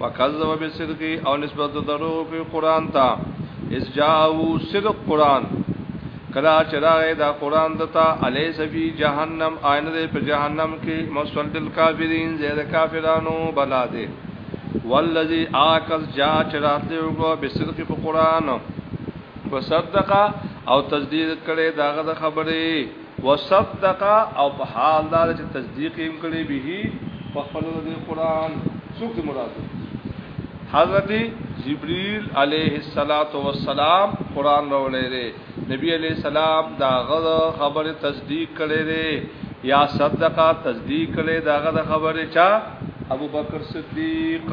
وکذب بالصدق او نسبت درو په قران ته اس جاءو صدق قران کلا چراغ دا قران دتا الیس فی جهنم آینه دے په جهنم کې مسول للکافرین زید کافرانو بلا دے والذی آکس جا چرات له وګو بصدق په قران وصدق او تصدیق کړي داغه خبره وصدق او په حال دا چې تصدیق یې کړی به په خپل د قران څوک دې مراد حضرت جبريل عليه الصلاه والسلام قران راولې دي نبی عليه السلام دا غو خبره تصدیق کړي دي یا صدقه تصدیق کړي دا غو خبره چا ابو بکر صدیق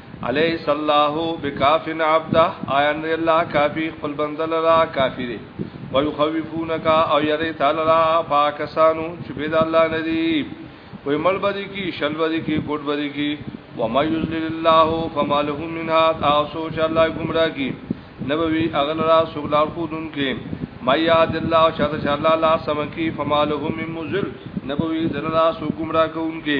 الیس الله بکاف عبده آیا نه الله کافی خپل بنده لرا کافی دی ويخوفونك او یری تعالی را پاکسانو چې بيد الله ندی وی مل بدی کی شل بدی کی ګډ بدی کی وما یذلل الله فما له من هاد او سوچ الله گمراه کی نبوی اغل را سغلار خودن کې میا د الله شاته چې الله لا سمکی فما له من مزل نبوی دلرا سو گمراه کوونکې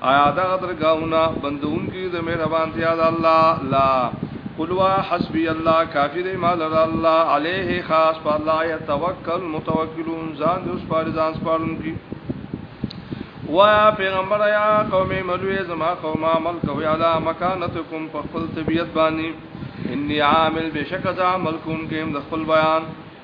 آیا دغه درګاهونه بندونکي د مهربانتیا د الله لا قلوا حسبی الله کافی دی مال را الله علیه خاص په الله یتوکل متوکلون ځان د اوس پاره ځان سپارون کی وایا پیغمبر یا قوم ملوی زما قوم عمل کوي علا مکانتکم په خپل طبیعت باندې انی عامل بشک ذا عمل کوم کې د خپل بیان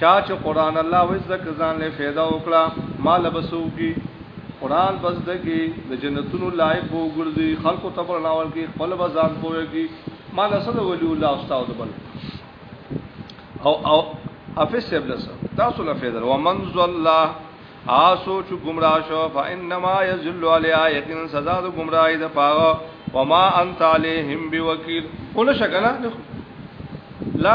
چا چې قران الله وزده ک ځان له فایده وکړه مال بسو کی قران بس دګي د جنتونو لایق وو ګرځي خلکو ته برناول کی خپل بازار پوي کی مال سره ولي الله استاد بل او او افس ابلس تاسو له فایده ومن ذلّا آسو چې گمراه شو فانما یذل علی یقین سزا د گمراهی د پاغه وما انت علیهم بوکیل اول شکنه لا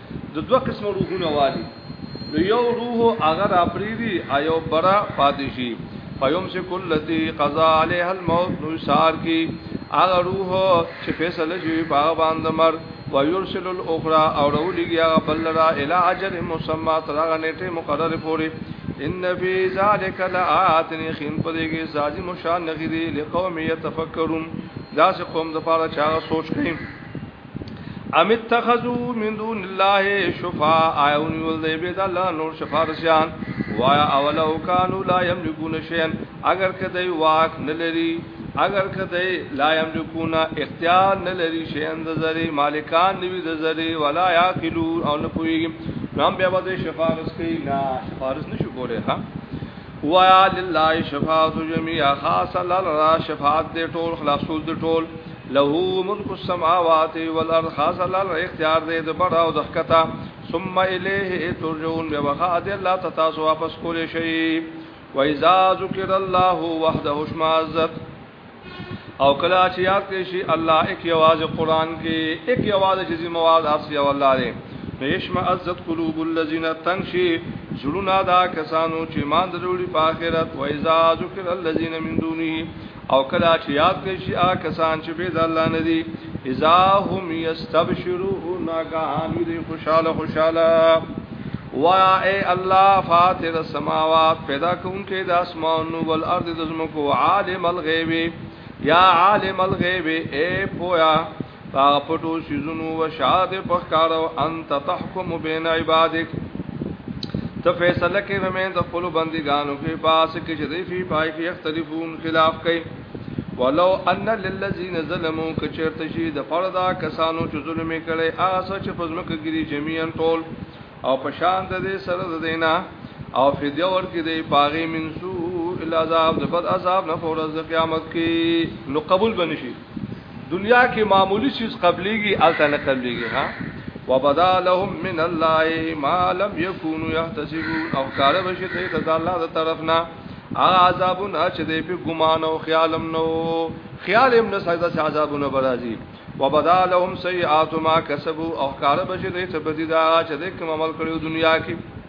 د دوه قسم روحونه والي نو یو روح هغه را پریدي ایو برا پاتې شي فیوم سے کلتی قضا علیه الموت نو سار کی هغه روح چې فیصله شي په هغه باندې مر و یرسل الاخرى او رولږي هغه بل را الی اجل مسمى تر هغه نیټه مقرره پوري ان فی ذلک لآیات خین پدېږي سازي مشان نغری لقوم یتفکرون دا سه قوم د پاره چا سوچ کوي ام اتخذوا من دون الله شفاء ايون ولدي بيد الله نور شفارسيان وایا اولو کانو لا یملکون شیئا اگر کدی واک نلری اگر کدی لا یملکون اختیار نلری شیئا د زری مالکان نیوی د زری ولا یاکلون او نه پویږي نام بیا به شفارس کوي نه شفارس نشو کوله ها وایا لله شفاعت جميعا خاص لرا شفاعت د ټول خلاصول د ټول له ملک السماوات والارض خاص الله اختیار دې د بر او د حکتا ثم الیه ترجون به وخا دې الله تاسو واپس کولې شي و اذا ذکر الله وحده شمازت او کلا چې یاد کړئ شي الله یک یواز قران کې یک یواز چې زمواد ارسی او الله دې نشم عزت قلوب الذين تنشي زړونه دا کسانو چې مان دروړي په آخرت و اذا ذکر الذين من دونه او کله چې یاد کړئ شي هغه کسان چې به د الله نه دي اذا هم یستبشرون ناګهان وي خوشاله خوشاله وایا اے الله فاطر السماوات پیدا کوونکې د اسمانونو ول ارض د زمکو عالم الغیب یا عالم الغیب اے پویا هغه پټو سيزونو او شاد په کارو انت تحکم بین عبادک ته فیصله کې به مې د خپل بندګانو کې پاس کې چې دی فی پای کې اختلافون خلاف کوي ولو ان للذین ظلموا کچرت شي د پردا کسانو چې ظلم کړي هغه څه چې پزما کې ګری جميعا ټول او پشان د دې سره د دینا او فدیه ورکې دی پاغي منسو الا عذاب د بد عذاب نه فورز قیامت کې نو قبول بنشي دنیا کې معمولی چیز قبليږي الته نه قبليږي ها وبدا لهم من الله ما لم يكونوا يحتسبون او کار بشي ته د الله تر طرفنا هغه عذابونه چې دې په ګمان او خیالم نو خیال هم نه ساده چې عذابونه برازي وبدا لهم سیئات ما کسبوا او کار بشي دې ته بدی دا چې دې کوم عمل کړو دنیا کې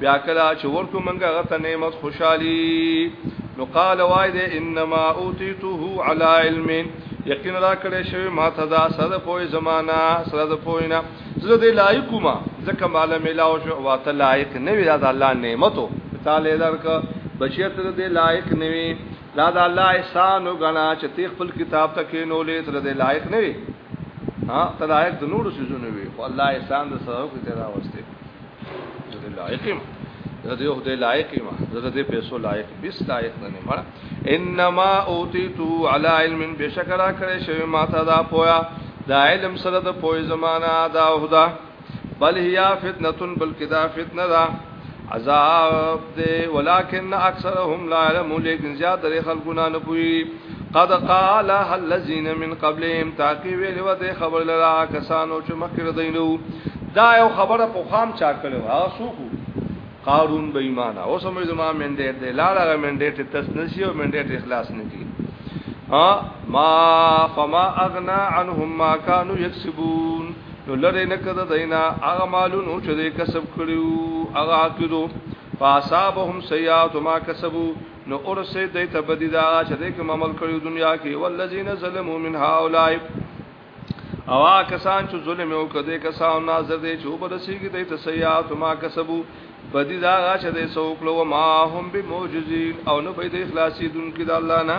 بیا کلا چې ورکو منګه غته نعمت خوشحالي نو قال وای دې انما اوتیته علی علم یقین را کړې شوی ما ته دا سره پوي زمانہ سره پوي نه زه دې لایق ما ځکه مال ملاو شو واته لایق نه وی دا الله نعمتو تعالی درک بچی تر دې لایق نه وی دا د الله احسان وګڼا چې تی خپل کتاب ته کې نو لې تر دې لایق نه وی ها تلایق د نور سيزونه وی خو الله احسان د سره کې تیرا وسته زه لایق یم زه د خدای لایق یم زه د پیسو لایق بیس لایق نه ما انما اوتیتو علی علم بشکرا کړی شوی ما ته دا پویا دا علم سره د پوی زمانہ دا هدا بل هيا فتنه بلکې دا فتنه ده عذاب دې ولکن اکثرهم لا علم لیکن زیات خلکونه نه پوي قد قال الذين من قبلهم تاکي ویل و دې خبر لرا کسانو چې مخکره دینو دا یو خبره په خام چا کړو هغه سوکو قارون بې ایمان او سمې زما منډه دې لار هغه منډه ته تس نشي او منډه ته اخلاص نه کی ها ما فما اغنا عنهم ما كانوا يكسبون نو لره نه کده دینا هغه مالونو چې دې کسب کړو هغه عقیدو فاصابهم سیئات ما کسبو نو اور سه دای ته بدی دا چې دای کوم عمل کړو دنیا کې والذین ظلموا من هؤلاء او کسان چې ظلم او کده کسان ناظر دي چې وبرسیږي دای ته سیئات ما کسبو بدی دا چې دای سو کړو ما هم بموجزین او نو به د اخلاصي دن کې د الله نه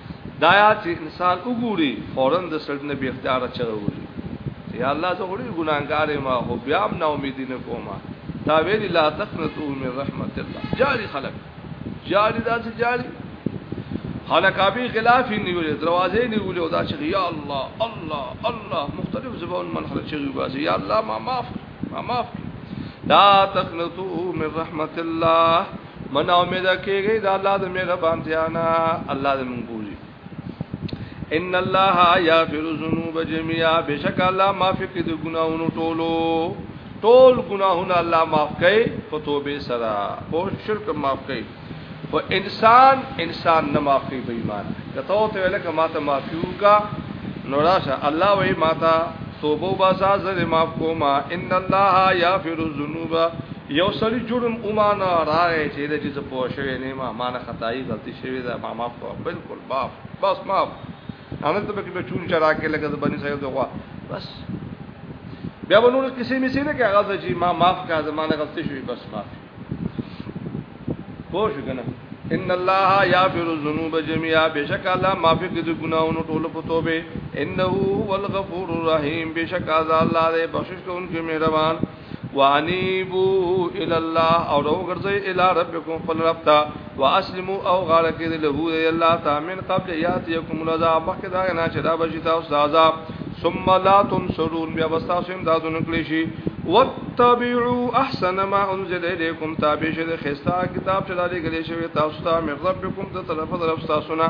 دا یا چې انسان وګوري فورا د سړی نه به اختیار چره وږي چې یا الله زه غوړي ګناګار ما هو بیا هم نا امیدی نه کومه تا ویلی لا تقنطو من رحمت الله جاری خلق جاری دا چې جاری حلقابی خلاف نیولې دروازې نیولې او دا چې یا الله الله الله مختلف زبون من خلق چې باسي یا الله ما معاف ما معاف لا تقنطو من رحمت الله من امید کېږي دا الله د مهربانتیا نه الله دې مونږ بوزي ان الله یغفر الذنوب جميعا بشک الله معافي کوي د ګناهونو ټولو ټول ګناهونه الله معاف کوي په توبه سره په شرک معاف کوي خو انسان انسان نه معاف کوي بې ایمان کته او ته لکه ماته معافي وکا نو راشه الله وې ماته توبه باسا زه معاف کوما ان الله یغفر الذنوب یو سړی جرم اومانه راغی چې دا چې زه پوه شوی نه ما مانه خدای غلطی شوی دا ما معاف کړه بالکل معاف بس معاف انا ته به کې به چون چرا کې لګا زبانی سره دغه بس بیا به نور کسی می سینه کې هغه چې ما معاف کړه زمانه غلطی شوی بس معاف پوه شو کنه ان الله یغفر الذنوب جميعا بشک الله معافی کوي د ګناہوں ټول په توبه انه هو الغفور الرحیم بشک الله دې بخشش کوونکی مهربان وانیبو الی الله او رو ګرځي الی ربکم فل رب تا واسلمو او غاړه کې له هو الله تا من قبل یاتیکم العذاب مخکې دا نه چې دا بشی تاسو عذاب ثم لا تنصرون بیا تاسو هم دادونه کړی شي واتبعوا احسن ما انزل اليكم تابع شه خستا کتاب چې دالي غلي شوی تاسو ته من ربکم ته طرف طرف تاسو نه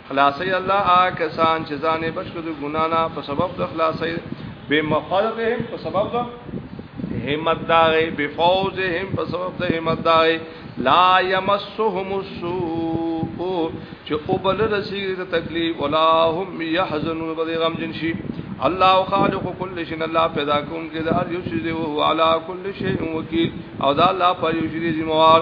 خلاصوي الله هغه کسان چې ځان یې بچ کړ د ګنا نه په سبب د خلاصي به مقالتهم په سبب د همت داغه بفوزهم په سبب د همت داغه لا يمسهم السوء چې او بل رسیږي ته تکلیف ولا هم يحزنون بده غم جن شي الله خالق كل شيء الله پیدا کوم کې د هر یو شی او هو على كل شيء وکیل او دا الله پر یو شی ذمہ وار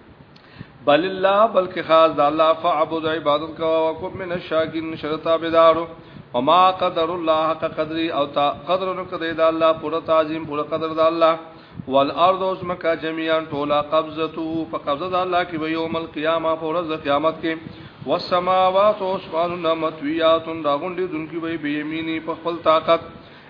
بل الله بلکې خاص د الله فعبد عبادت کا او کو من الشاکین شرطا بدارو وما قدر الله حق قدری او تا قدر نو کده د الله پوره تعظیم پوره قدر د الله والارض اسمکا جميعا طولا قبضته فقبضه د الله کې یوم القیامه پوره د قیامت کې والسماوات اسمان متویات راغونډي دونکي وي به یمینی په خپل طاقت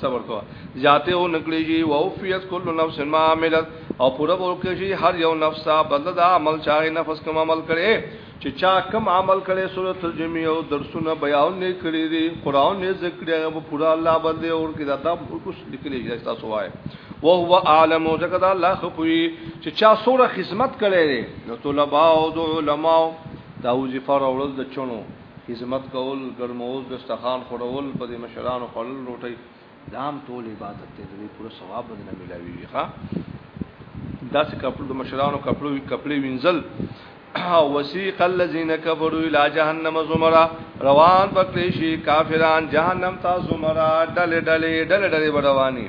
صبر کوه ذاته او نکلی جی ووفیت کل نفس ما عملت او پورا ورکړي شي هر یو نفس بدل د عمل چا نفس کوم عمل کړي چې چا کم عمل کړي سورۃ ترجمه او درسونه بیان نه کړی دي قران نه ذکر هغه پورا الله بدل او کې دا تب اوس لیکلي چې تاسو وایي او هو عالم او ځکه دا الله خپوي چې چا سوره خدمت کړي نو طلباء او علماء دا وظیفه راوړل د چونو خدمت کول، ګرموز، دسترخوان ښورول، په دې مشرانو خوړل روټۍ، دا هم ټول عبادت دی، د دې پوره ثواب به درنه ملاوېږي. ښه داسې کپړو د مشرانو کپړو کپړې وینځل وسیق الذین کفروا الی جهنم زمرا روان بکلی شي کافران جهنم ته زمرا ډلې ډلې ډلې ډلې رواني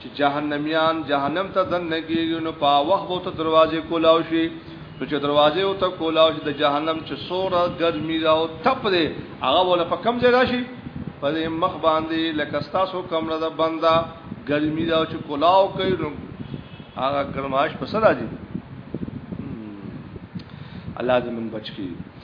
چې جهنميان جهنم ته دننه کېږي نو په وخت به ته دروازې کولاو شي نو چې دروازې او ته کولاو شي د جهنم چې سوره ګرمي دا او تپ دی هغه ولا په کم ځای راشي په دې مخ باندې لکه ستاسو کمره ده بنده ګرمي دا چې کولاو کوي نو هغه ګرماش په سره دي الله دې من بچ کی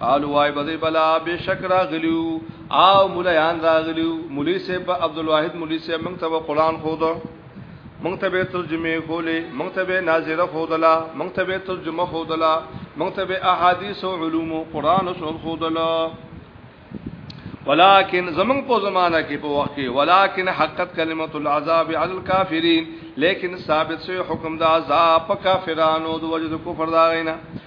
قالو وای بده بلا بشک راغلیو او مولایان راغلیو مولوی صاحب عبد الواحد مولوی صاحب موږ ته قرآن خود موږ ته به ترجمه کولې موږ ته به ناظره خودلا موږ ته به ترجمه خودلا موږ ته به احادیث او علوم او قرآن او خودلا ولكن زمون په زمانہ کې په وخت کې ولكن حقت کلمت العذاب على الكافرين لیکن ثابت سوی حکم د عذاب په کافرانو د وجود کفر دا غینا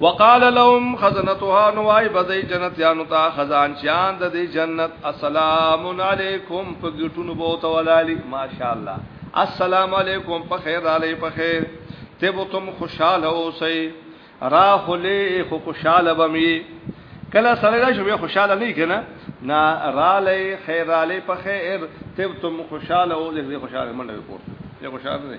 وقال لهم خزنتها نوای بزی جنت یانو تا خزان چیان د دې جنت السلام علیکم په ګټونو بو تو ولالی ماشاءالله السلام علیکم په خیر علی په خیر تبتم خوشاله اوسئ را خلی خو خوشاله بمی کله سره راشه به خوشاله نه کنه نا را لې خیر علی په خیر تبتم خوشاله او دې خوشاله منډه پور دې خوشاله نه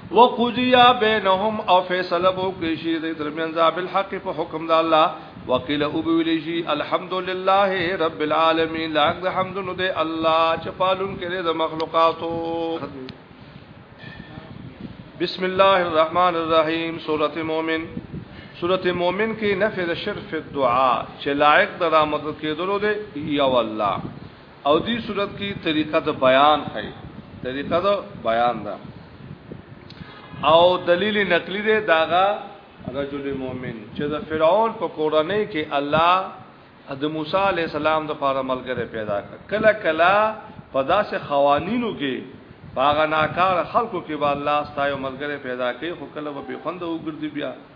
وقضیا بینهم او فیصله بو کې شي د درمیان ذابل حق په حکم د الله وقیل او ویل شي الحمدلله رب العالمین لا الحمد نو د الله چې پالون کړي د مخلوقاتو بسم الله الرحمن الرحیم سورۃ مومن سورۃ مومن کې نفي د شرف الدعاء چې لایق د رحمت کېدلو دی یا الله او دي صورت کی طریقه د بیان خی طریقه د بیان دا او دلیل نقلی دی داغه رجل مؤمن چې د فرعون په کورنۍ کې الله د موسی علی السلام د پاره ملګری پیدا کړ کله کله په داسې قوانینو کې باغ ناکار خلکو کې به الله ستایو ملګری پیدا کوي خو کله به خوند وګرځي بیا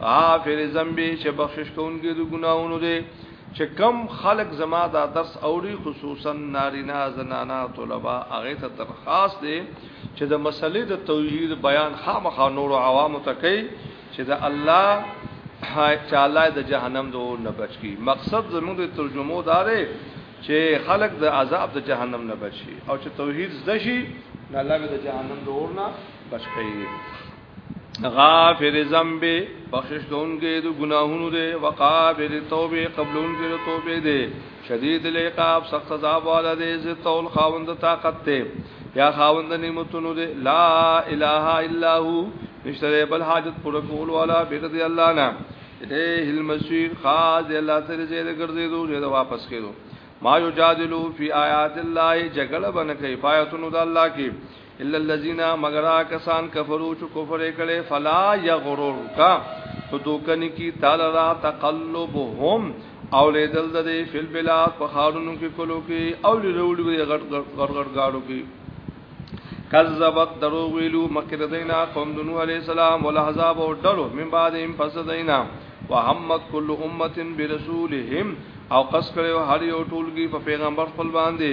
غافر ذنبی چې بخشش کوونکی د ګناونو دی چې کم خلق زما دا درس اوري خصوصا نارینا زنانا طلبه هغه ته درخواست دی چې د مسلې د توحید بیان خامخا نور عوام ته کوي چې د الله تعالی د جهنم د اور نه بچ کی مقصد زموږ د ترجمو داره چې خلق د عذاب د جهنم نه بچي او چې توحید زده شي الله به د جهنم د اور نه بچ کوي غافر ذنب بخشش کونکي د ګناهونو دی وقابل توبه قبلون کې د توبه دی شدید العقاب سخت عذاب والا دی عزت او خاوند طاقت دی یا خاوند نعمتونو دی لا اله الا هو نشتره بل حاجت پر کول والا بغیر دی الله نه الیه المسیر خاص دی الله تعالی زیاده ګرځیدو زیاده واپس کېدو ما یجادلو فی آیات الله جګړه بنه کوي پایتونو د الله کې الا الذين مگر کسان کفرو چې کفر کړي فلا يغرر کا تو دوکن کی تعالی را تقلبهم او لیدل د دې فل بلاد په خارونو کې کولو کې او لروړي وي غټ غټ غټ غاړو کې کذبت درو ویلو مکر دینا قوم دنو علی السلام ولحزاب او ډلو من بعد هم پس دینا وهمت کل امه برسولهم او قص کړو هر یو ټولګي په پیغمبر خپل باندې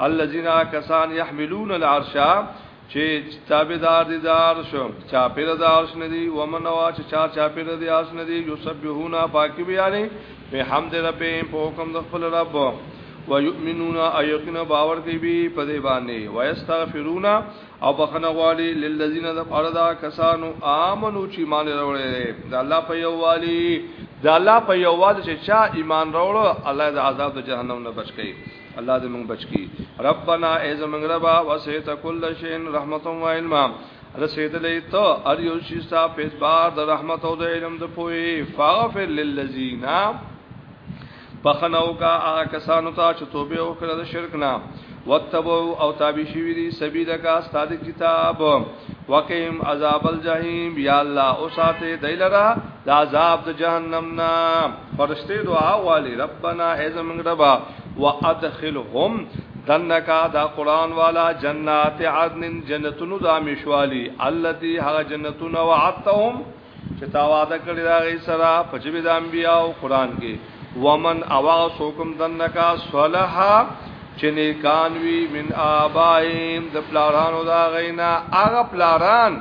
الذين كسان يحملون العرش چې تابعدار دي دار شو چا پیر دار شو ندي ومن وا چې چا چا پیر دي اس ندي یسبحون پاکي بیانې په حمد ربهم په حکم د خپل رب ويؤمنون ايقنا باور کوي به په دې باندې ويستغفرون او بخنه غواړي للذین د پردا کسانو امنو چې مان وروړي د الله په یووالي د الله په یووالي چې چا ایمان وروړ الله د عذاب د جهنم نه بچ کوي الله دې موږ بچ کی ربنا ایز موږ ربا وسیت کل شین رحمت و علما رسیدلې ته ار یو شي ستا په بار د رحمت او د علم د پوي فاغفر للذین بخنو کا هغه کسانو ته چې توبه وکړه د شرک نه وتبو او تابع شوی دي سبیل کا استاد کتاب وقیم عذاب الجحیم یا الله او ساته دیلرا د عذاب د جهنم نه فرشته دعا والی ربنا اعظم ربا وادخلهم دنکا دا قران والا جنات عدن جنتونو دا مشوالی التي هغه جنتونو وعدتهم چې تا وعده کړی دا غي سره پجبه د انبیا او قران کې ومن اوا سوکم دنکا صلحا چې نیکان وی من آبائم د پلارانو دا غینا هغه پلاران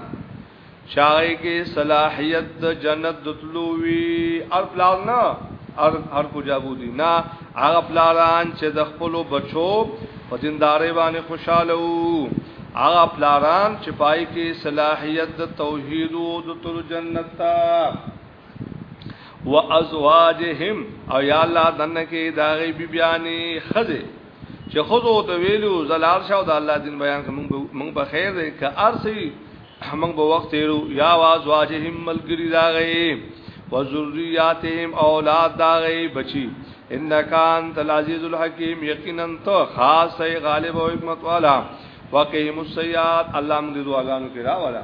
چاہے کې صلاحیت د جنت دتلو وی ار پلار نه ار هر کو جابو دي نه هغه پلاران چې د خپل بچو په دینداري باندې خوشاله وو هغه پلاران چې پای کې صلاحیت د توحید او د تل جنت ته وازواجهم او یا الله دنه کې داغي بی بیانې خزه چې خزو ته ویلو زلال شاو د الله دین بیان کوم موږ په خیر دی که ارسي موږ په وخت تیرو یا وازواجهم ملګری داغي وذریاتهم اولاد داغي بچي انک انت العزیز الحکیم یقینا تو خاص غالب او حکمت والا وقهم السیئات الله موږ دعاګانو کې راولا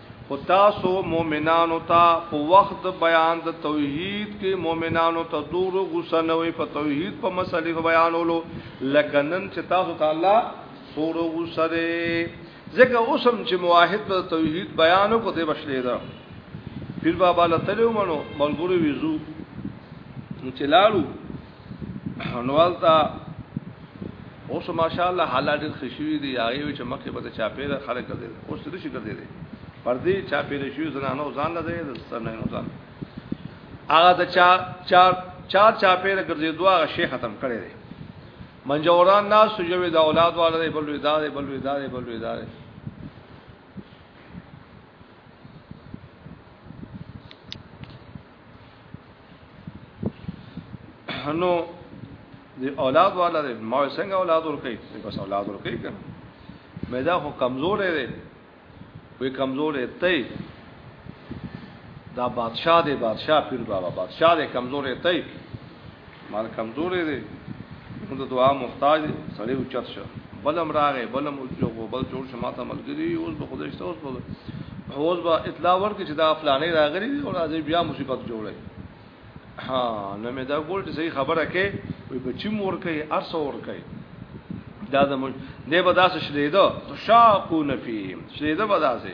خو تاسو مؤمنانو ته په وخت د بیان د توحید کې مؤمنانو ته دورو غوسه نه وي په توحید په مسلې په بیانولو لکه نن چې تاسو ته الله سورو غوسه دی ځکه اوسم چې موحد په توحید بیانو کو دی بشلې دا پیر بابا لته ومنو ملګری ویزو نو چلالو نوالتا اوس ماشاءالله حالات ډېر خشوي دي هغه چې مخکې به چاپېره خلک ګرځي اوس څه شي ګرځي دي پردي چاپېره شي زنانو ځان نه دی زنانو ځان هغه د چا چار چار چاپېره ګرځي دوه هغه شي ختم کړي دي منجوران ناس یوې د اولاد والے بل وی دار بل وی دار بل وی دار نو دی اولاد والا دی ما څنګه اولاد ورکړي بس اولاد ورکړي کنه مې دا خو کمزور دی وی کمزور دی ته دا بادشاہ دی بادشاہ پیر بابا بادشاہ دی کمزور دی ته مال کمزورې دي موږ د دعا محتاج سړی اوچت شه بلم راغې بلم جو بل جوړ شما ته ملګری اوس به خدای شته اوس به اوس به اطلاع ورکړي چې دا فلانه راغلی دی او راځي بیا مصیبت جوړي ها نو مې دا ګول چې صحیح خبره کې وي بچی مور کوي ارسه ور کوي دا د مل دی به داسې شلیدو تشاقو نفیم شلیدو به داسې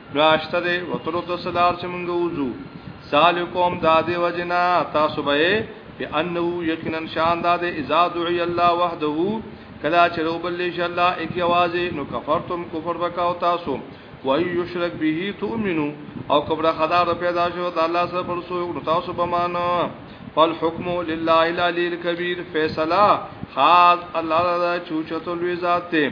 راشته دی وتلو ته سلار چې مونږ وځو سالکوم دادې وجنا تاسو به په انه یقینا شان دادې اذا دعي الله وحده کلا چې روبل لش الله اکی आवाज نو کفرتم کفر وکاو تاسو وای یشرک به تؤمنو او کبره خدا ر پیدا شو د الله سره پر سو نو تاسو به مان فالحکم لله العلی الکبیر فیصله خاص الله تعالی چوچتل وی ذات ته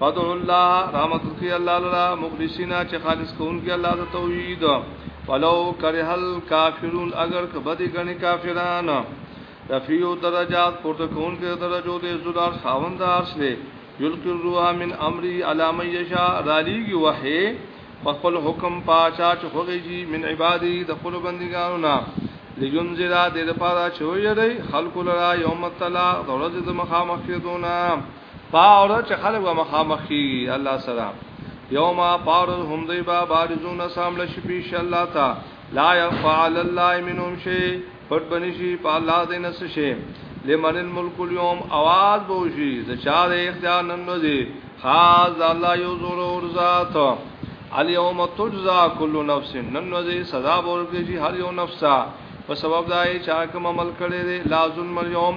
فدعو الله رحمت کی الله لرا مخلصینا چې خالص کون کی الله د توحید ولو کرہ الکافرون اگر کبدی غنی کافران رفیع درجات پورته کون کې درجو دې زلال خاوند عرش دې یلقی الروح من امری علام یشا رالیږي وحی خپل حکم پاچا چې خوږي من عبادی د خپل بندګانو نه لینذرا دې لپاره چې ویری خلق لرا یوم التلا ورځ د مخامخ کېدونه پاور چې خلک به مخامخي الله سره یوم پاور هم دی با بارزون سامل شي پیش الله تا لا يفعل الله منهم شيء پټ بنشي په الله دې نس شي لمن الملك اليوم आवाज بوشي زچاره اختیار نن ورځي خاص الله یو زور اور ذات الیوم تجزا کل نفس نن ورځي سزا ورکړي هر یو نفسه په سبب دای چا کوم عمل کړي لا ظلم اليوم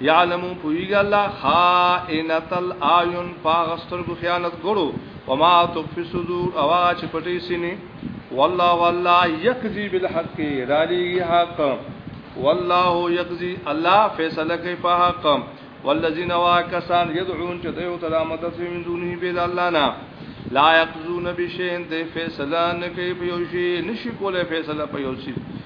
یعلمو پویګ الله خائنۃ الاعین پاغستر کو خیانت ګړو وما تخفي صدور اوا چې پټي سینې والله والله یقضی بالحق رالی حق والله یقضی الله فیصله کوي په حق والذین واکسان یدعون چې دوی ته د مدد من دونه بيد الله نه لا یقضون بشین د فیصله نه کوي په یو شی نشي کوله فیصله په یو شی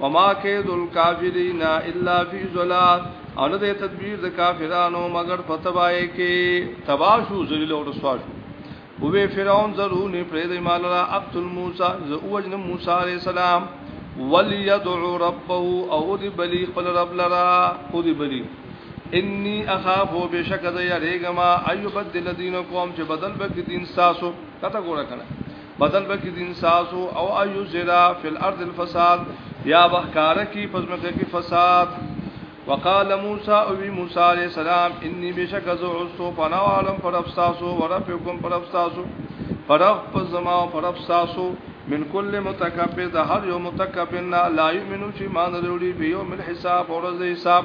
وما کید الکافرین الا فی ظلال او نه د تدبیر د کافرانو مگر په تبای کې تبا شو ذلیل او رسوا شو او به فرعون زرون پرې د مال را اقتل موسی ز اوجن موسی علی السلام وليدعو ربه او دی بلی خپل رب لرا او دی بلی انی اخاف بشک د یریګما ایوبدل دینکم چې بدل بک دین تاسو کته ګور کنه بدل بکی دین ساسو او ایو زرا فی الارض الفساد یا بحکار کی پزمک کی فساد وقال موسی او وی موسی علیہ السلام انی بشک از عصو پنا عالم پر افساسو ورفقکم پر افساسو پر افس زما او پر افساسو من کل متکبر د هر یو متکبر نه لا یمنو چې مان وروړي په یو مل حساب او ورځ حساب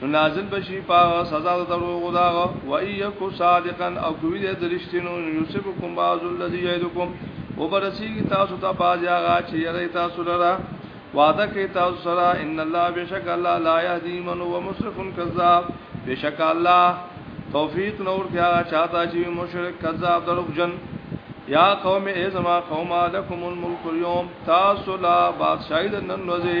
نو نازل بشي په سزا د دروغ دا و ايکو صادقا او کوي د رښتینو یوسفکم بعض الذي يعدكم وبرسیږي تاسو ته باز هغه چې یری تاسو لره وعده کوي تاسو سره ان الله بشک الله لا يهدي من هو مسرف كذاب بشک الله توفیق نور کیا چاہتا چې مشرک کذاب دروغجن یا قوم ای زما قوم لکم الملک اليوم تاسو لا بادشاہی د نن ورځې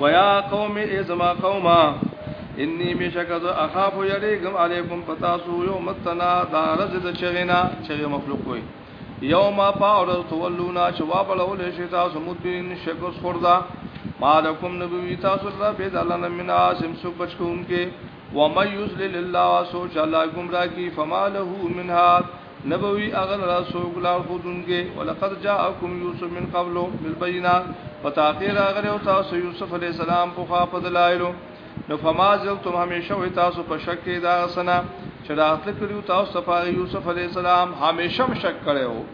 ويا قوم ازما قوما انی بشک ز اخاف یریګم علیکم پتاسو یوم التنا دا رز د چغینا چغی مخلوق وي یوم پاورز تولونا چې وابل اول شي تاسو مدبرین شکر خوردا مالکم نبوی تاسو را بيد الله من عاصم سو بچون کې و مې یذل الله سوچ الله گمراه کی فما له من هاد نبوی هغه لرا سوک لار خودونکې ولقد جاءکم یوسف من قبل بالبینات پتاخیر هغه او تاسو یوسف علی السلام په خوا په دلایلو نو فما زلتم همیشه وي تاسو په شک کې دا سنا چې راتل کړیو تاسو صفار یوسف علی السلام همیشه شک کړو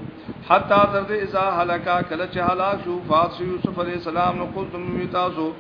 حتا تر دې اذا هلاکا کله چې هلاک شو فاس یوسف علی السلام نو قلتم تاسو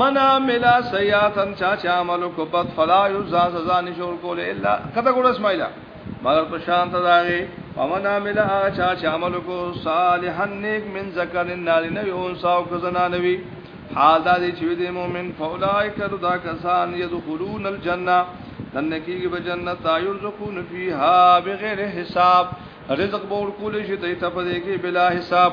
من عمل سیاتن چا چا عمل کو بد فلا یزا سزا نشور کول الا کته ګور اسماعیل مگر په شان ته داغه ومن عمل هغه چا چا عمل کو صالحا نیک من ذکر نار نه یو انساو کو زنا نوی حال دا دی چې دی مؤمن فولای کړه دا کسان یدخلون الجنه دنکیږي به جنت یرزقون فیها بغیر حساب رزق بور کول شي ته په دې کې بلا حساب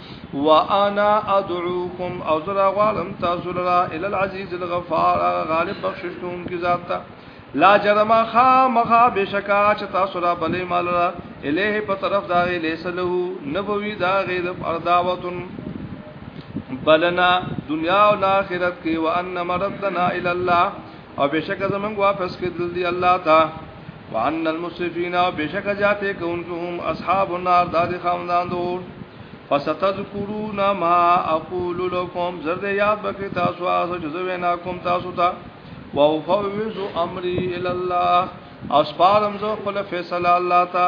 وانا ادعوکم او زرا غالم تاسو لرا ال العزیز الغفار غالب بخشش کوم کی ذات تا لا جرما خا مخا بشکا چ تاسو را بلې مال را الیه په طرف دا غی لیس له نبوی دا غی د ارداوتن بلنا دنیا او آخرت کې وان مردنا ال الله او بشک زمنګ واپس کېدل دی الله تا وان المسرفین او بشک جاته کوونکو هم اصحاب النار دادی خاوندان دور فستذکرون ما اقول لكم زرد یاد بکې تاسو هغه چې زه وینا کوم تاسو ته واوفوز امری ال الله او سپارم زه خپل فیصله الله تا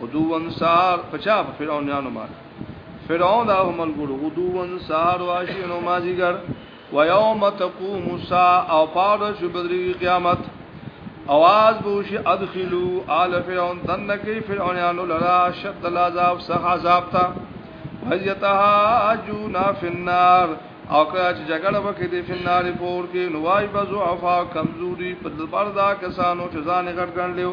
غدوون سار پچا په فرعون یانو ما فرعون دا هم ګور غدوون سار واشین او مازیګر و یوم تقوم سا او پاړ شو بدری قیامت اواز بوش ادخلو آل فرعون دنکی فرعون یانو لرا شد العذاب سخ عذاب تا ویتهاجونا فی النار او کله چې جګړه وکړي د فنار پور کې نوای بزو عفا کمزوري په دبر دا کسانو چې ځان غټ ګڼلیو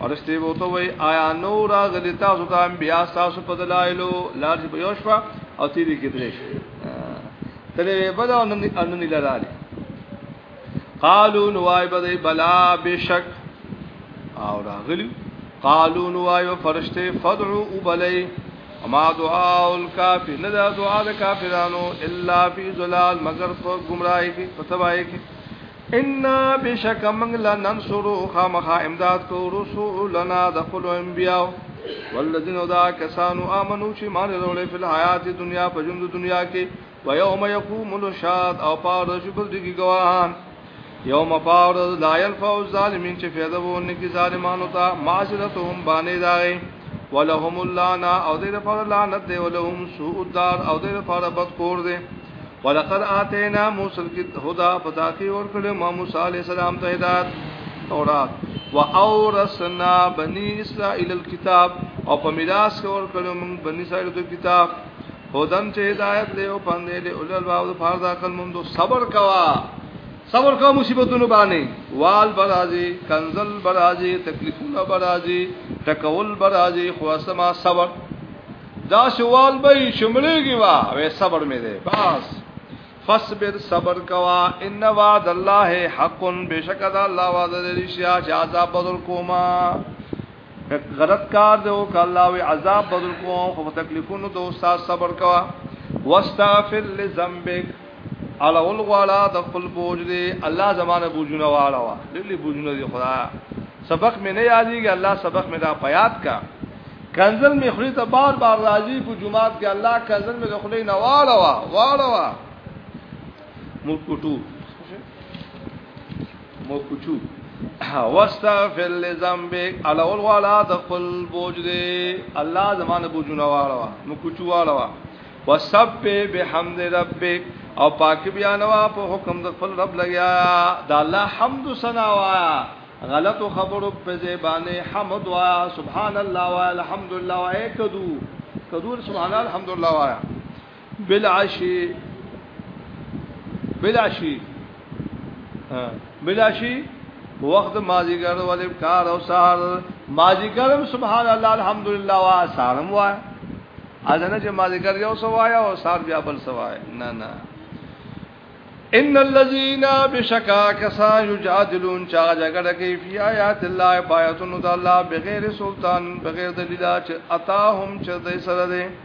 ورسته وو ته وای آیا نو راغلی تاسو ته انبیا تاسو په دلایلو لار په یو شپه او تیری کې درې شپې تلې بل او نن نن لراله قالو نوای بدای بلا بشک او راغلی قالو نوای فرشته فدعو وبلای اما دعاء الکافر نه دا دعا د کافرانو الا فی ظلال مگر په گمراهی کې په تباہی کې انا بشک موږ لننصرو خامخا امداد کو رسولنا د خپل انبیاو والذین دا کسانو امنو چې مان وروړي په حیات دنیا په ژوند دنیا کې و یوم یقوم الشاد او پار د شبل دګي گواهان یوم پار لا ينفع الظالمین چې فیض وونه کې ظالمانو ته معذرتهم باندې داغي ولهم اللعنه او دې لپاره لعنت دی ولهم سوء الدار او دې لپاره بد کور دی ولقد اتینا موسی الهدى فتاقی اور کړه ما موسی علیہ السلام ته هدایت تورات واورثنا بنی اسرائیل الكتاب او په میراث کې اور کړه موږ بنی اسرائیل ته کتاب هدن چې هدایت دی او باندې له اول باو فرض عقل مون دو صبر کوا صبر کوا مصیبتونو باندې وال برازي کنزل برازي تکلیفونه برازي ټکول برازي خو اسما صبر دا سوال به شملېږي وا وې صبر مې دې بس فصبر صبر کوا ان وعد الله حق بشک دا الله وعد دې شیا چې عذاب بدل کوما غلط کار دی او کله وی عذاب بدل کوم خو تکلیفونو دوستا صبر کوا واستغفر لذنبک اړول غواړه د خپل بوج دی الله زمانه بوجونه واړه وا للی بوجونه دی خدا سبق مې نه یادېږي الله سبق مې دا پیات کا کنزل مې خوري ته بار بار راځي په جمعات کې الله کنزل مې د خلې نه واړه وا واړه وا مو کوټو مو کوچو واستغفر لذنبک الاول والا د خپل بوج دی الله زمانه بوجونه واړه وا مو کوچو واړه وا وسبح بحمد ربک او پاک بیانوا په حکم د خپل رب لګیا دا الله حمد ثنا وایا غلط خبرو په زبانه حمد وایا سبحان الله وایا الحمدلله وایا کدو کدو سبحان الله الحمدلله وایا بالعشی بلا شي بلا شي وخت مازیګر ولې کار او سحر مازیګرم سبحان الله الحمدلله وا سارم وا اذن چې مازیګر یو سوایا او سار بیا بل سوایا نه نه ان الذين بشکا کسا یجادلون چا جګړه کوي فی آیات الله پایتون د الله بغیر سلطان بغیر دلیل چې عطاهم چې د سره ده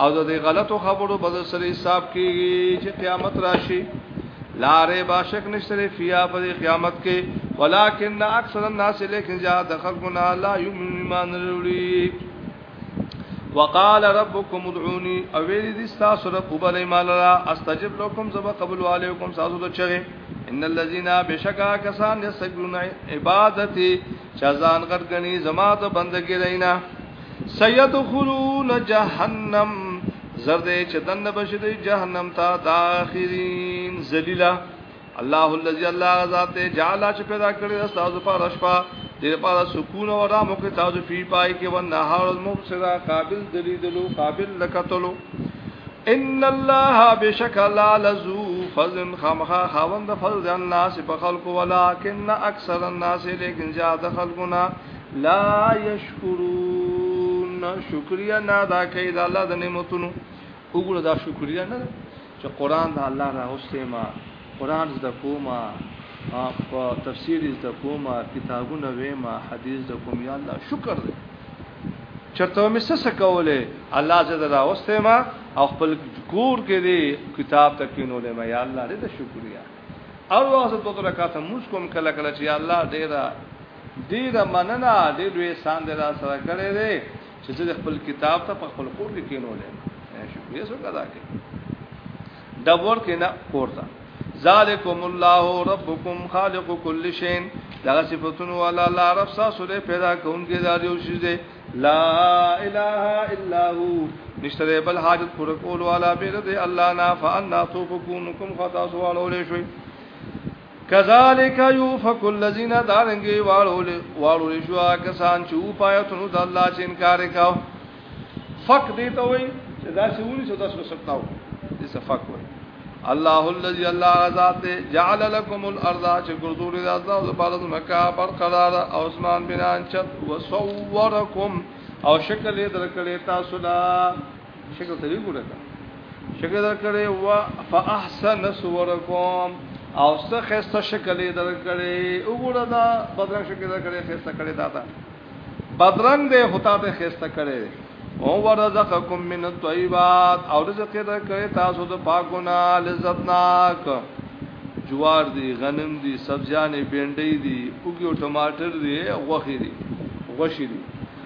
او د دې غلطو خبرو بدل سره حساب کیږي چې قیامت راشي لارې باشک نشته فیا پر قیامت کې ولکن اکثر الناس لیکن جا د خلقنا لا یمن ایمان وروړي وقال ربكم ادعوني او ویل دي تاسو رب وبلې مال را استجب لكم زب قبول عليكم تاسو ته چغه ان الذين بشکا کسان یسجدون عبادتي چزان غرغني زما ته بندګی رینا سيدخلون جهنم زرد چې دنه بشد جهنم تا داخرين ذلیلا الله الذي الله ذات جعل چې پیدا کړی استاد پر شپه دې لپاره سکون او آرام او کې تاسو فی پای کې و نهار المبصرا قابل دلیدلو قابل لکتلو ان الله بشک لا لزو فضل خامخا خوند فضل الناس په خلق ولکن اکثر الناس لیکن زیاد خلقنا لا یشکرون شکریا نه ادا کوي د الله د نعمتونو وګړه دا شکریا نه چې قران د الله راوستې ما قران زده کوما په تفسیر زده کوما کتابونه وېما حدیث د کوم یا الله شکر دې چرته مې څه کوله الله زه د راوستې ما او خپل کور کې دې کتاب تکینو دې ما یا الله دې شکریا او واسه دوه رکعات موږ کوم کله کله چې الله دې ډیره مننه ډیر لوی احسان دی را سره کړی دی چې زه خپل کتاب ته په خپل کور کې کینولم شکریه سو ادا کړ دور کې نه کوړتا ذالکم الله ربکم خالق کل شین دا صفاتون والا الله رب تاسو له پیدا کوونکی دا یو شی دی لا اله الا هو نشته بل حاجت پر کول والا به دی الله نا فانا توفقونکم خطا سوال اورې شوی کذالک یوفک الذین دارنګي واړول واړول شو کسان چې او پایتونو د الله چې انکار وکاو فق دی ته وای چې دا سونی څه تاسو سپتاو دې څه فق وای الله الذی الله ذات جعل لكم الارض چې ګرځول دي الله د بارد مکا پر قرار او اسمان بنان چت وصورکم او شکل درکړې تاسو لا شکل ته وګوره شکل درکړې وا فاحسن صورکم او څه خسته شکل درکړې وګوره دا بدرنګ شکل درکړې خسته کړې دا دا بدرنګ دې هوتا ته خسته کړې او ورزقکم من الطيبات او رزق دې درکړې تاسو د پاکونه لذتناک جوار دي غنم دي سبزیانې بینډۍ دي وګي او ټماټر دي غوخي دي غوشي دي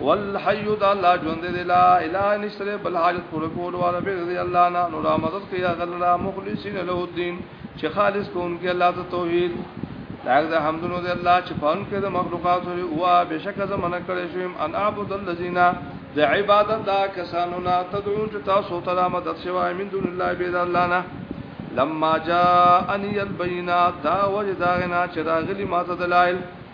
والحي د الله ژوند دی لا اله نشره بل حاجت پر کول والا به دی الله نه نو را مدد کوي غل را مخلصین له الدين چې خالص کوونکی الله ته توحید لاګ د حمدونو دی الله چې پون کې د مخلوقات لري او بشک زمنه کړی شوم ان اعبد الذين د عبادت دا کسانو نه تدعون چې تاسو ته را مدد شوی من دون الله به دی الله نه لما جاءني البينات دا وجداغنا چې راغلي ماته دلایل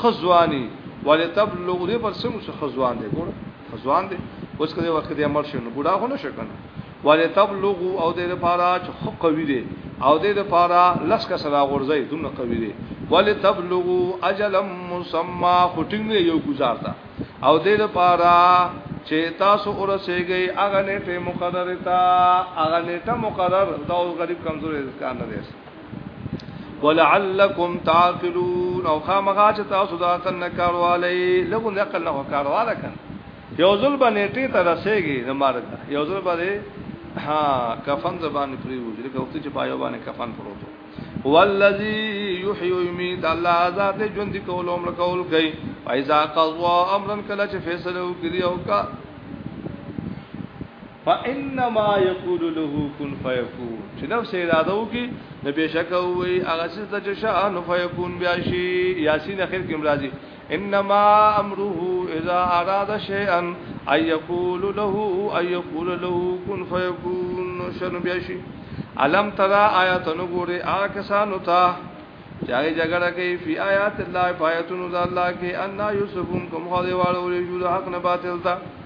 خزوانی ولتبلغ دې پر سم څه خزوان دې ګور خزوان دې اوس کله وخت دې امر شنو ګډا خو نشه کنه ولتبلغ او دې لپاره چې خو قوي دې او دې لپاره لس کا سره غورځي دومره قوي دې ولتبلغ اجل مسمى خټینګ یو گزارتا او دې لپاره چې تاسو ورسېږئ هغه نیټه مقرره تا هغه نیټه مقرر دا غریب کمزوري ځکان نه دی ولعلکم تعقلون او خامخا چې تاسو دا عقل نه کارواله لګو نه عقل نه کارواله کن یو ځل باندې ټی ته رسېږي نه مرګ یو ځل باندې ها کفن زبان پریو چې کوته چې پایو باندې کفن پروتو والذي يحيي ويميت الله ذات ژوند کول او مړ کول کوي فاذا قضوا امرا کله چې فیصله وکړي او کا فانما یقول له کن فیکون چې نفس اراده وکي نو بشک وي هغه څه ته چې شاء نو فیکون بیا شي یاسین اخر کې مرضی انما امره اذا اراد شيئا اي يقول له اي يقول له كن فيكون شنو بیا شي علم ترى آیات نو ګوري آ کسانو ته چاہے جګړه کوي فی آیات الله فایتون الله کې ان یوسفون کوم خو دی واړو رجو حق نه باطل تا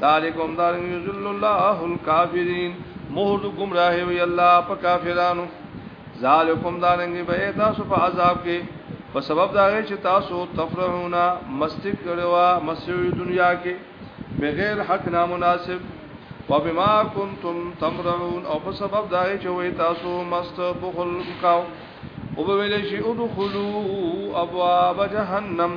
ذالکم دار یذل الله الکافرین مهر گمراه وی الله په کافرانو ذالکم دارنګ به تاسو په عذاب کې په سبب دا چې تاسو تفرحونا مستی کړوا مسیوی دنیا کې بغیر حق نامناسب وبما کنتم تمرعون او په سبب دا چې وې تاسو مست بخل وکاو او به ویلې شي ادخلوا ابواب جهنم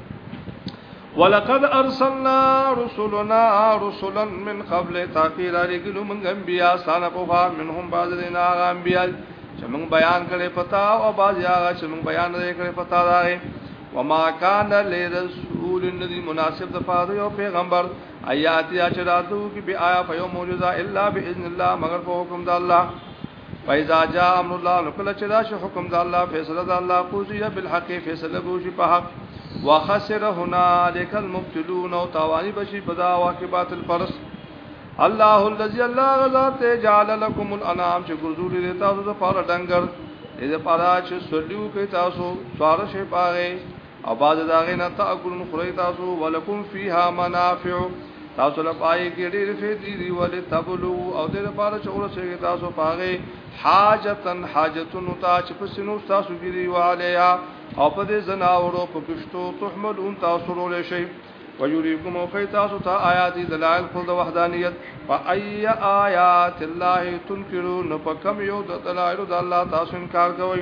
ولقد ارسلنا رسلنا رسلا من قبل تاخير رجلو من انبياء سان په منهم بعض دینا انبياء چې موږ بیان کړي پتا او بعض هغه چې موږ بیان نه کړي پتا راغی وما كان لرسول الذي مناسب د پاره یو پیغمبر آیات یا چراتو کی بیا په یو معجزه الا باذن الله مگر په حکم د الله فاذا جاء امر الله نو کله چې دا شو حکم د الله فیصله د الله قضیه بالحق فیصله به شي په حق وخسر هنالك المبتلون او توانی بشي په دا واقع باطل پرس الله الذي الله غزا ته جعل لكم الانام چې ګرځول دي تاسو ته پاره ډنګر دې پاره چې سړیو کې تاسو سوار شي پاره او بعد داغه نه تاکلون خری تاسو ولکم فیها منافع تاسو له پای کې ډېر فیدی دی ول تبلو او د لپاره چې ورسېږي تاسو پاغه حاجتن حاجتن تا چې په سینو تاسو ګری والیا او په دې زناورو په کشتو تحمل ان تاسو رول شي ويريكم خي تاسو ته آیات دلائل خپل د وحدانیت فای آیات الله تنکرون په کم یو د دلائل د الله تاسو انکار کوئ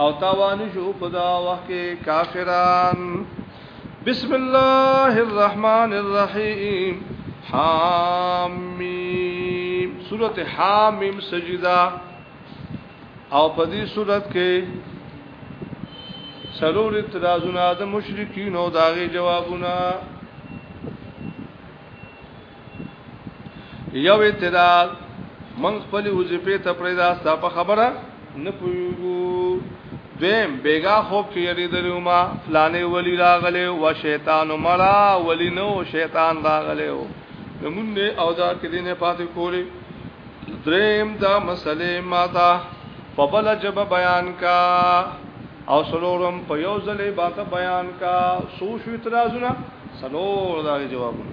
او تاوان شو په دا وخت کې کافران بسم الله الرحمن الرحیم حامیم سورۃ حامیم سجدہ او په دې سورۃ کې سلور اعتراضونه د مشرکین او داغي جوابونه یو اعتراض من خپل وظیفه ته پرېدا ستا په خبره نه پویګو دیم بیگا خوب کې یری دریو ما فلانه ولی راغله و شیطان مرا ولی نو شیطان راغله و نمونه او دا کې دینه پاتې کولی دریم دا مسلې ماتا په بل جب بیان کا او سلورم په یو ځلې باته بیان کا سوشو اعتراضونه سلور دا جوابونه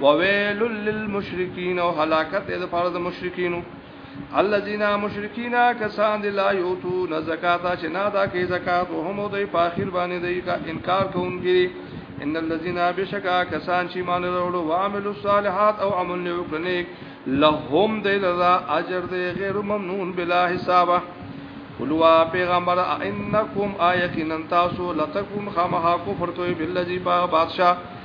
وویل للمشرکین او هلاکت دې لپاره د مشرکینو الذين مشرکین کسان دې لا یوتو نه زکات چې نه ادا کوي زکات او هم دوی په اخر باندې دوی کا انکار کوونکي ان الذين بشکا کسان چې مان وروړو وعملوا الصالحات او عمل نه وکړنیک لهم دې لرا اجر دې غیر ممنون بلا حسابه قلوا پیغمبر انکم آیقینا تاسو لتکم خامها کفر توی بالذی با بادشاہ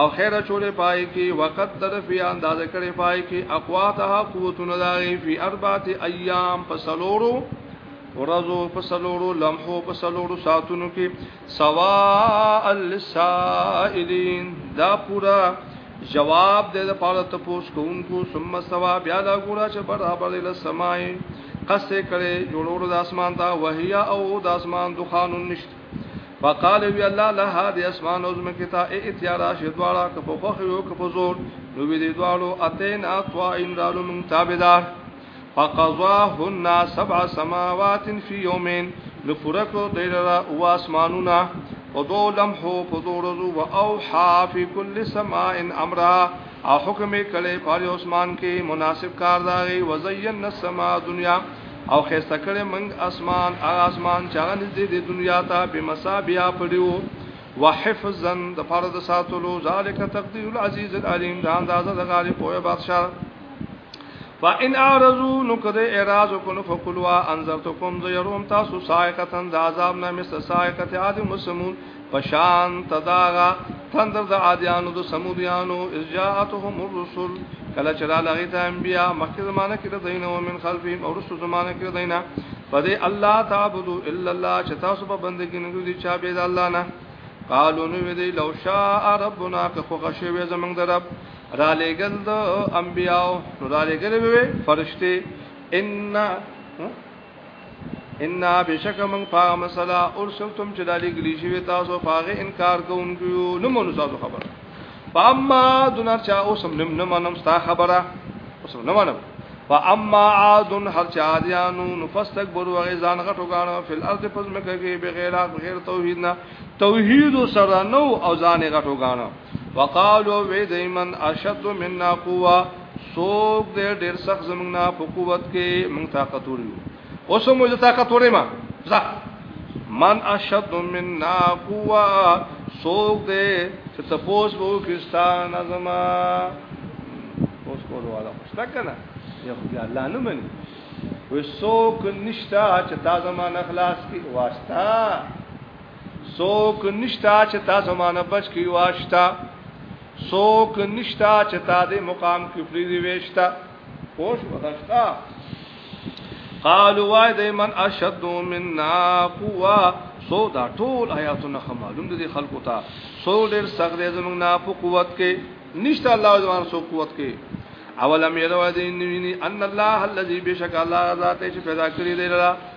او خیر چوله پای کی وقت در فی انداز کړي پای کی اقواتها قوتونه داغي فی اربعه ایام فسلورو ورځو فسلورو لمحو فسلورو ساتونو کی سوا السائلین دا پورا جواب دې د پاره ته پوس کوونکو ثم سوا بیا دا ګورا چې برابر له سمای قصه کړي جوړور د اسمان دا وهیا او د اسمان دخان نشته فقال وی الله لها د اسمان او زمکه ته اتیا راشه دواړه که په خوخ یو که په زور نو وی دې دواړو اتین اطوائن رالو من تابدار فقضاهن سبع سماوات فی یومین نو پورا کو دیر را او اسمانونا په دو لمحو په دو رزو و اوحا فی کل سماء امرها او حکم یې کړی پر اسمان کې مناسب کار داغي وزینا السما دنیا او خسته کړي موږ اسمان هغه اسمان چې هغه نږدې دی دنیا ته به مصابیا پړیو وحفظا د پاره د ساتلو ذالک تقدیر العزیز العلیم دا اندازه د غالب پوهه بادشاہ فان اعرضوا نقد اعراض وکن فقلوا انذرتكم ذيرون تاسو سائقتن د عذاب نه مس سائقت عاد مسمون پشان تداغا تندر د عادیانو د سمودیانو اذ جاءتهم الرسل کله چې را لغی ته انبیا مخکې زمانہ کې د دینه او من خلفهم او رسو زمانہ کې د دینه پدې الله تعبدو الا الله چې تاسو په بندګی نه دي چا به د الله نه قالو نو دې لو شاء ربنا که خو غشوي زمنګ درب را لګل د انبیاو نو را لګل وي فرشتي ان ان بشک من پاغه مسله ارسلتم چې دالی ګلی شوی تاسو پاغه انکار کوونکو نو مونږ تاسو خبر فاما دونر چا اوسم نم نه منم ستا خبره اوسم نه منم فاما عاد هر چا دیانو نفستكبر و غزان غټو غانو فل ارض پزمکه کې بغیر بغیر توحید نه توحید سره نو او ځان غټو غانو وقالو وی دیمن اشد منا قوه سوک دې ډېر سخت زمنګ نه په قوت کې مونږ طاقت وړو اوس مو زه طاقت وړم ما ځه من اشد منا قوا سوک دې چې تپوس وو کستان ازما اوس کولو والا خوشتا کنه یا خو بیا الله نه مني وې سوک نشتا چې تا زما نه خلاص کی واسطا سوک نشتا چې تا زمانه بچ کی واشتا سوک نشتا چې تا دې مقام کې فریدي وېشتا خوش وغشتا قالوا وای دې من اشد منا قوا سو دا ټول آیاتونه معلوم دي خلکو ته سو ډېر سخت دې زمنګ نه په قوت کې نشتا الله ځوان سو قوت کې اولم یرو دین ان الله الذی بشک الله ذات چې پیدا کړی دی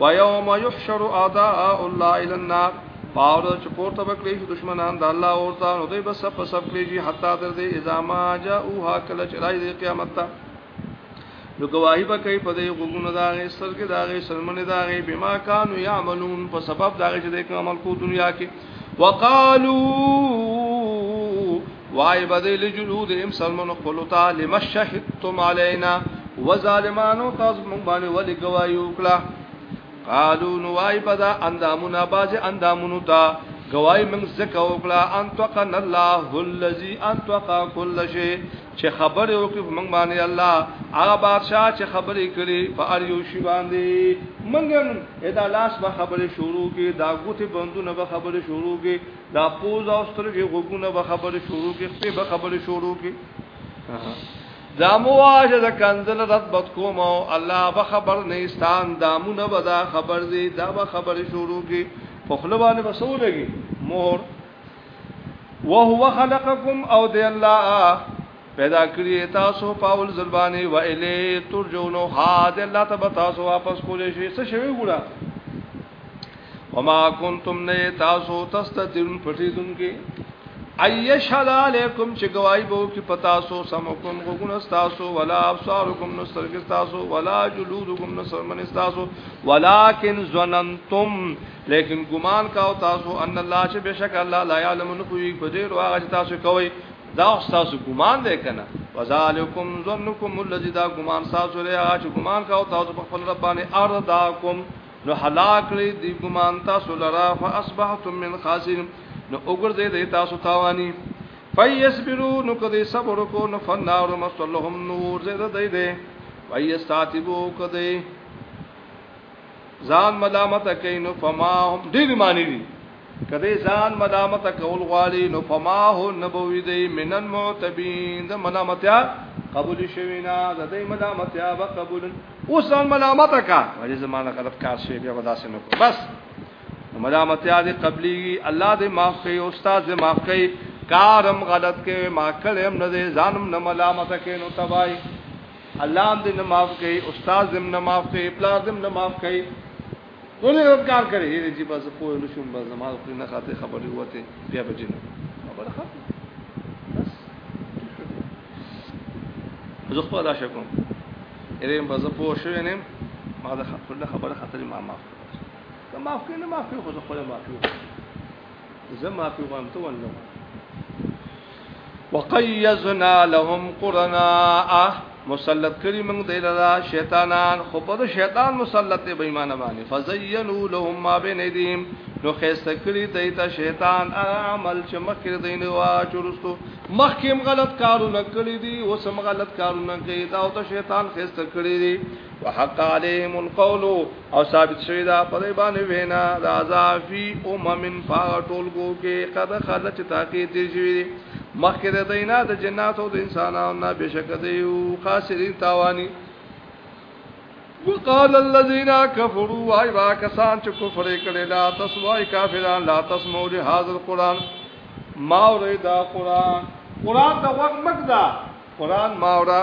ويوم يحشر اعداء الله الى النار پاور چې پورته وکړي چې دشمنان د الله او ته نو دوی بس په سب کړي چې حتا تر دې اذا ما جاءوها کله چې راځي د قیامت ته نو گواہی به کوي په دې غوګونو دا غي سرګي دا غي سرمنه دا غي بما كانوا يعملون په سبب دا غي چې د عمل کو دنیا کې وقالو وای بدی لجلود ام سلمون قلتا لما شهدتم علينا وظالمانو تاسو مونږ باندې ولی گواہی وکړه قالو نو وای بدا اندامونه باز اندامونو ته گواہی مونږ زکه وکړه ان توقن الله الذي ان توقع كل شيء چې خبره وکړي مونږ باندې الله هغه بادشاہ چې خبرې کړي په ار یو شی باندې مونږ ادا لاس به خبرې شروع کې دا ګوتې بندونه به خبرې شروع کې دا پوز او سترګې غوګونه به خبرې شروع کې په به خبرې شروع کې دا مواجه د کنزل رد بد کوم او الله به خبر نه استان دامونه به دا خبر دی دا به خبرې شروع کې په خپل باندې وسو لګي مور وهو خلقکم او دی الله پیدا کړی تاسو پاول زربانی و الی ترجونو حاد الله تب تاسو واپس کولې شي څه شوی ګړه وما کنتم نه تاسو تستترون پټیدون کې ایش علیکم چې گواہی بو کې پتا سو سمکم غوګون تاسو ولا ابصارکم نو سرګ تاسو ولا جلودکم نو سرمن تاسو ولکن ظننتم لیکن ګمان کاو تاسو ان الله چې بشک الله لا علم نو کوي په دې رواه چې تاسو کوي دا تاسو ګمان دی کنه وذالکم ظنکم الذی دا ګمان تاسو لري چې ګمان کاو تاسو په خپل رب باندې ارضاکم نو هلاک لري دی ګمان تاسو لرا فاصبحتم من خاسر نو وګرځي دی تاسو تاوانی فیسبرو نو کدی صبر کو نو فنار مصلهم نور زید دی دی ویستاتبو کدی ځان ملامت کین فما هم دې معنی دي که دی ځان ملامت کول غواړي نو فماه نبوي دی منن معتبین د ملامتیا قبول شوی نه د دې ملامتیا به قبول اوس ځان ملامت کا ولې زمانه غلط کار شي بیا وداسې نه کو بس ملامتیا دې قبلي الله دې معاف کړي استاد دې معاف کړي کارم غلط کې ما کلم نه دې ځانم نه ملامت کې نو تبای الله دې نه معاف کړي استاد دې نه معاف کړي پلار دې نه معاف کړي ټول یو کار کړی یی چې بس په نو شوم بس ما خپل نه خاطر خبرې وته بیا به جن خبره خاطر بس زه خو دا شکم یی بس په شوې نه ما دا خپل خبره خاطر ما معاف کړه معاف کړه نه معاف کړه خو خپل معاف کړه زه معافي غواړم ته ونه وقيزنا لهم قرنا مسلط کړي موږ دی لرا شیطانان خو په شیطان مسلط دی بېمانه باندې فزینو لهم ما بین ایدیم نو خسته کړي دی ته شیطان عمل چې مخکې دی نو چورستو مخکې غلط کارونه کړی دي او سم غلط کارونه کوي دا او ته شیطان خسته کړی دي وحق عليهم القول او ثابت شوی دا په دې باندې وینا د اضافي اممن په ټولګو کې قد خل چې تاکي تیر شوی دی مخکې د دینا د جنات او د انسانانو نه بشک دی او خاصرین تاوانی وقال الذين كفروا واي وا کسان چې کفر کړي لا تسوای کافران لا تسمعوا لهذا القران ما وردا قران قران د وخت مګدا قران ما وردا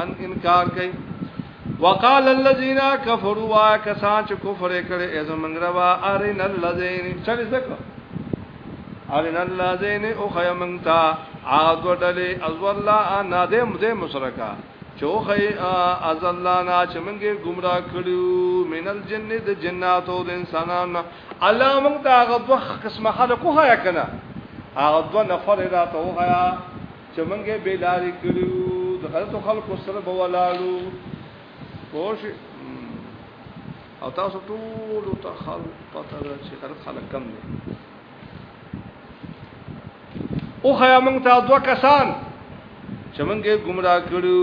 ان انکار کوي وقال الذين كفروا واكسان چې کفر کړي اذن من روا ارن الذين چل زکو ارن الذين او خيمنتا اغو دلی از والله انا دې مزه مشرکا چوخی از الله نا چې منګه گمراه کړو مینل جن د جناتو د انسانانو الله موږ دا غوښ قسمه خلقو هيا کنه هغه دوه نفر راته وغیا چې مونږه به لارې کړو د غلط خلکو سره به ولاړو پوش او تاسو ټول ته خلک پته ده چې غلط خلک کم دي او خیا مونږ ته دوه کسان چې مونږه گمراه کړو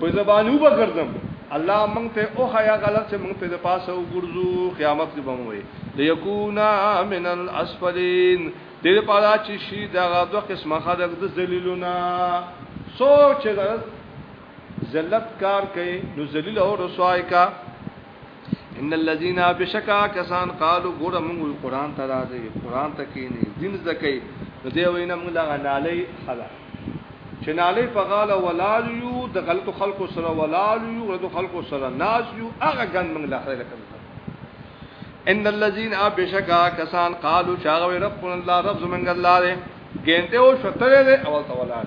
په زبانو به ګرځم الله مونږ ته او خیا غلط چې مونږ ته د پاسه وګرځو قیامت کې بم وي ليكونا من الاسفلين د دې پاره چې شي دا دوه قسمه خلک د ذلیلونه سوچ ذلت کار کوي نو ذلیل او رسوای کا ان الذين بشکا کسان قالو ګور موږ قرآن ته راځي قرآن ته کینی دین زکې نو دی وینا موږ لغه نالي خلا چې نالي په غاله ولال یو د غلط خلکو سره ولال یو غلط خلکو سره ناز یو هغه ګن موږ لخره لکه ان الذين بشکا کسان قالو شاغوي ربنا الله رب زمنګ الله له ګنده او شتره له اول ته ولال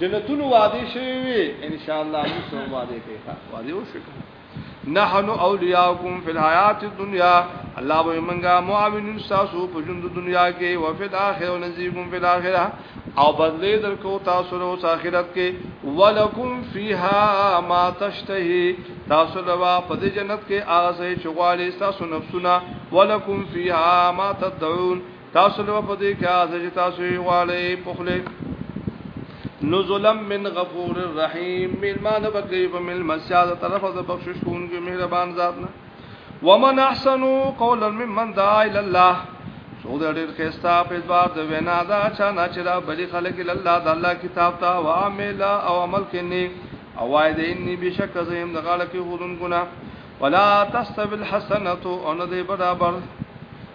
جنتونو وعده شوی وي ان شاء الله موږ سره وعده کوي وعده وشي نحن اولیاءکم فی الحیات الدنیا الله به منګه معاونین تاسو په ژوند دنیا کې او فی الاخره نزیکم فی الاخره او بدلې درکو تاسو نو آخرت کې ولکم فیها ما تشتهی تاسو لوا په دې جنت کې هغه څه چې غواړي تاسو نفسونه ولکم فیها ما تدعون تاسو له په دې کې هغه چې تاسو یې غواړئ په خله نزلا من غفور الرحیم من ما نبکی په مل مسیاد طرف د بخشش کوونکی مهربان ذات نه ومن احسن قولا ممن دعا الى الله سو د ډېر خستا په بار د وینا دا چا نه چې را بلی خلک الله د الله کتاب ته او عمل او عمل کینی او وای دې انی بشک زم د غاله کې هودن ګنا ولا تستوی الحسنه او نه دې برابر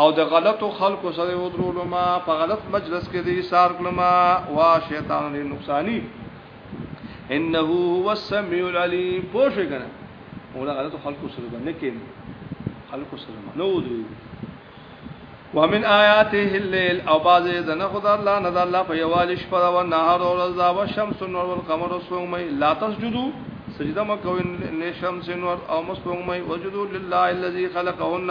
او د غلطو خلکو سره ودرولو ما په غلط مجلس کې دې سار کړم وا شیطان دې نقصانی انه هو السميع العليم پوه شئ کنه مولا غلط خلکو سره باندې کې خلکو سره نو دوی ومن آیاته الليل او باز د نه خدای الله نه د الله په یوال شپه او نهار او ورځ او شمس او نور او قمر او سومې لا تسجدو سجده مکو ان شمس نور او مسومې وجدو لله الذي خلقهن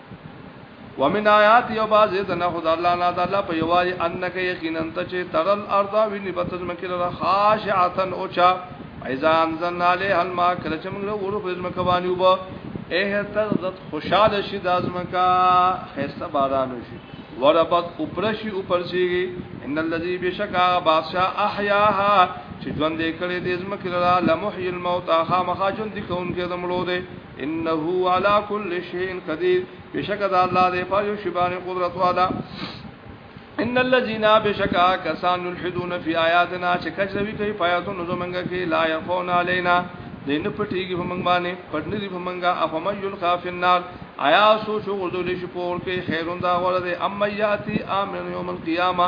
ومن آیات یو باز د نه خدای الله نه د الله په یوالي انک یقینا ته چې ترل ارض وی نبت زمکه لره خاشعتن اوچا ایزا انزلنا علیه الماء کله چې موږ ورو په زمکه باندې وب اهتزت خوشاله شي د زمکه خسته باران شي وربت اوپرشي اوپرسيږي ان الذي بشکا بادشاہ احیاها چې ژوند یې کړی د زمکه لره لمحی الموت خامخا ژوند کوونکې د مړو دی انه علی کل شیء قدیر بشک د الله دی په یو شی باندې قدرت والا ان الذين بشکا کسان الحدون فی آیاتنا چې کجروی کوي پایاتونو زمونږه کې لا یفون علینا دین پټیږي په موږ باندې پټنی دی په موږ افهم یلقا فی النار آیا سوچ غردول شي پور کې خیرون دا غره دی اما یاتی امن یوم القیامه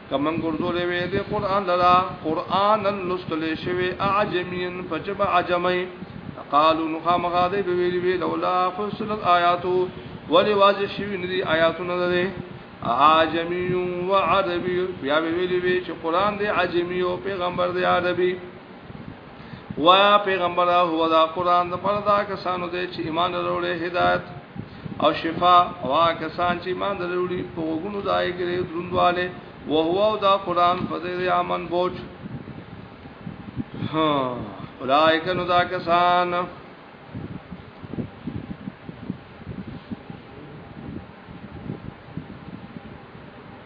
که موږ ګرځولې وې دې قرآن لرا قرآنا لستلې شوې اعجمین په جبه عجمۍ قالو نخامغا دی بویلی وی لولا فصل آیاتو ولی واضح شوی ندی آیاتو ندی عجمی و عربی بیا بویلی وی چې قرآن دی عجمی او پیغمبر دی عربی وایا پیغمبر هو دا قران د پر دا کسانو دی چې ایمان وروړي هدایت او شفا او کسان چې ایمان وروړي په وګونو دای کې دروندواله او هو دا قران په دې امن بوج ها اولایک نو دا کسان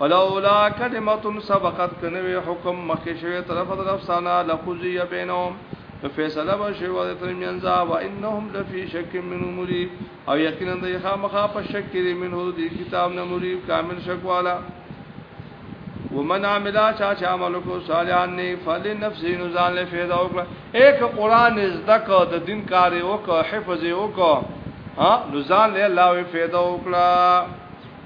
ولولا کلمت سبقت کنوی حکم مخی شوی طرف در افسانا لقضی بینهم نو فیصله به شوی وده تر مینزا و انهم لفی شک منو مریب او یقینا دی خامخا په شک کری منو دی کتاب نمریب کامل شک والا ومن عملا چا چا عمل کو صالحا نی فل نفس نو ځان له فیض او کړه ایک قران زده کو د دین کار او کو حفظ او کو ها نو ځان له الله فیض او کړه